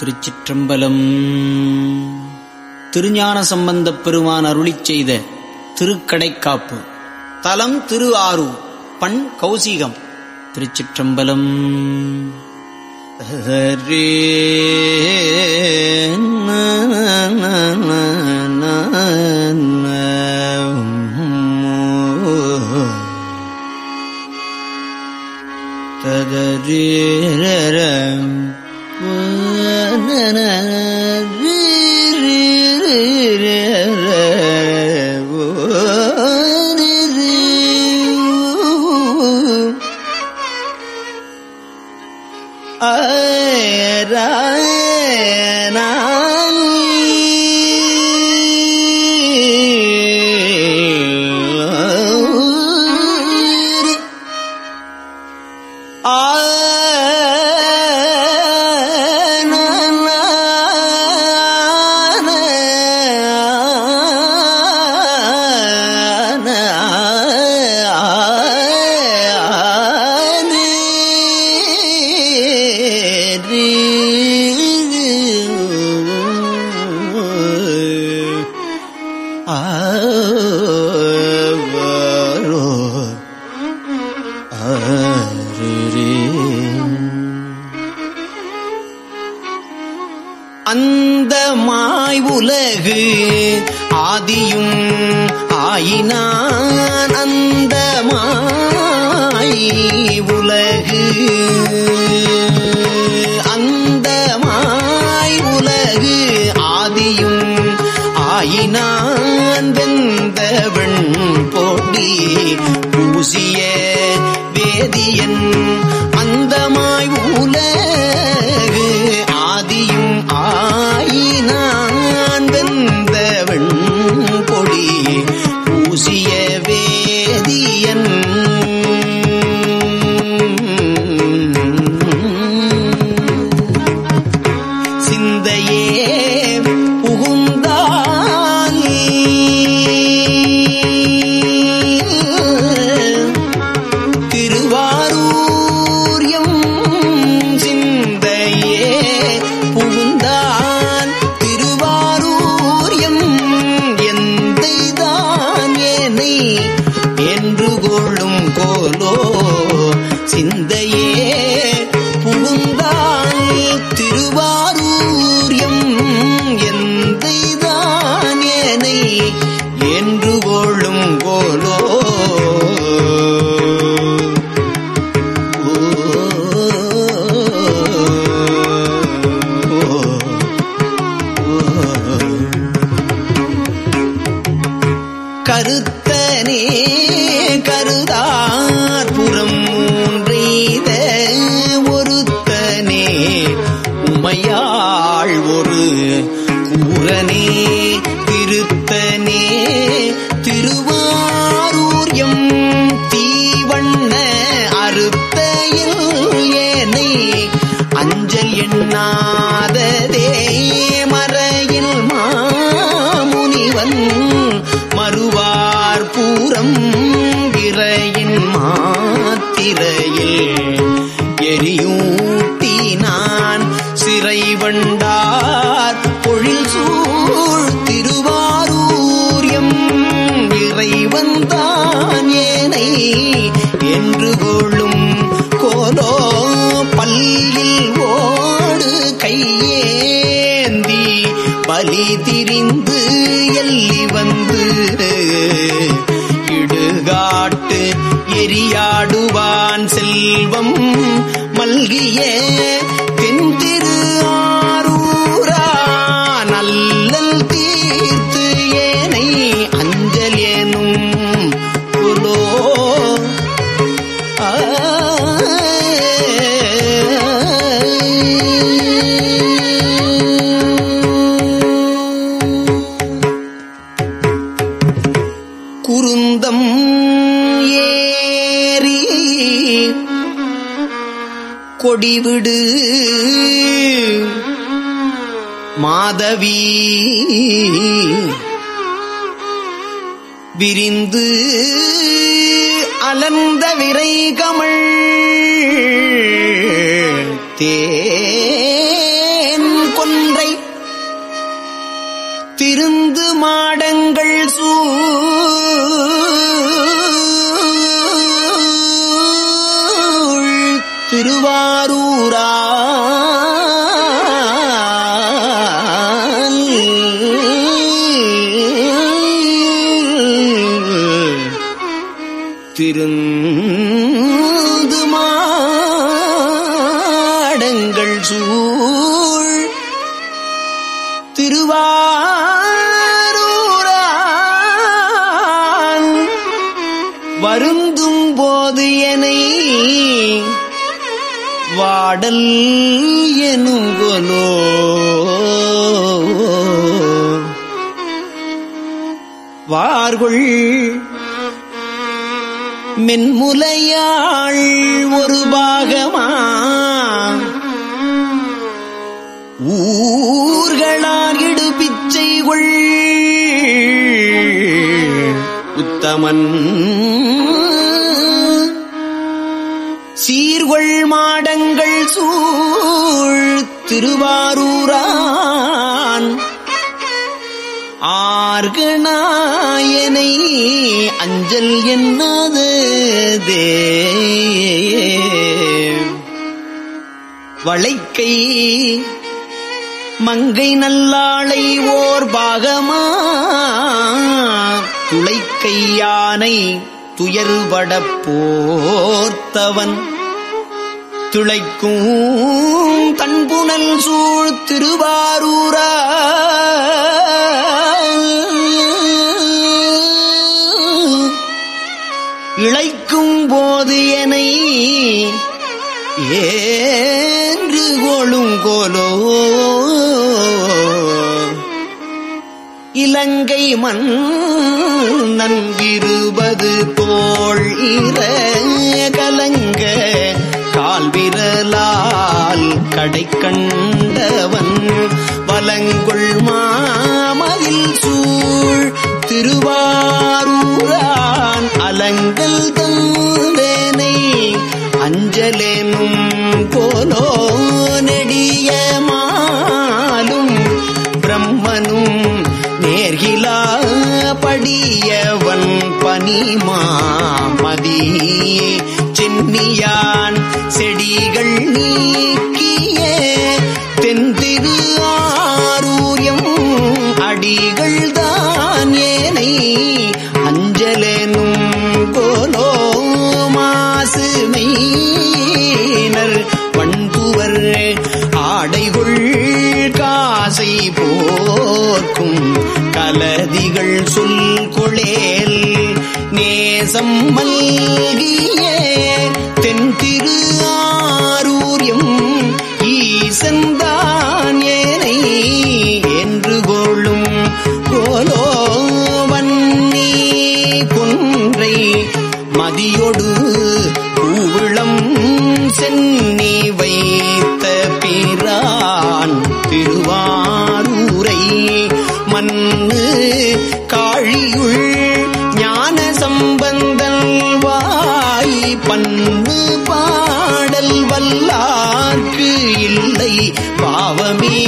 திருச்சிற்றம்பலம். திருஞான சம்பந்தப் பெருமான் அருளி செய்த திருக்கடைக்காப்பு. தலம் திரு ஆரூர் பண் கௌசிகம். திருச்சிற்றம்பலம். ஹரே 日日 அந்த மாய் உலகு ஆதியும் ஆயினான். அந்த மாய் உலகு அந்த மாய் உலகு ஆதியும் ஆயினான். வெந்தவன் போட்டி பூசிய வேதியன் அந்தமாய் உலகு சிந்தையே புகுந்தான் திருவாரூரியம் எந்தைதான் என்று கொள்ளும் கோலோ எரியூட்டினான் சிறை வண்டார் பொழில் சூழ் திருவாரூரியம் இறைவன்தான் ஏனை என்று கொள்ளும் கோலோ பல்லில் ஓடு கையேந்தி பலி திரிந்து எல்லி வந்து இடுகாட்டு எரியாடுவான் செல்வம் மல்கிய தென் கொடிவிடு மாதவி விரிந்து அலர்ந்த விரை கமள் தேன் கொன்றை திருந்து மாடங்கள் வாடல் எனுங்கொலோ வார்கொள் மென்முலையாள் ஒரு பாகமா ஊர்களார் இடு பிச்சைகள். உத்தமன் திருவள் மாடங்கள் சூழ் திருவாரூரான். ஆர்கனாயனை அஞ்சல் என்னது வளைக்கை மங்கை நல்லாளை ஓர் பாகமா. துளைக்கை யானை துயர்படப் போர்த்தவன். துளைக்கும் தன்புணல் சூழ் திருவாரூரா. இழைக்கும் போது என ஏன்று கொழுங்கோலோ இலங்கை மண் நன்கிருபது தோள் இற. வலங்குள் மாமதில் சூழ் திருவாரூரான் அலங்கல் தந்தேனை அஞ்சலேனும் போலோ நெடிய மாலும் பிரம்மனும் நேர்கிலா படியவன் பனிமாமதி. சென்னியான் செடிகள் நீ காசை போர்க்கும் கலதிகள் சொல் கொளேல் நேசம் மல்கிய தென் திரு ஆரூரியம் ஈசந்தான் ஏனை என்று கொள்ளும் கோலோ வன்னி கொன்றை மதியொடு பண்பு பாடல் வல்லார்க்கு இல்லை பாவமே.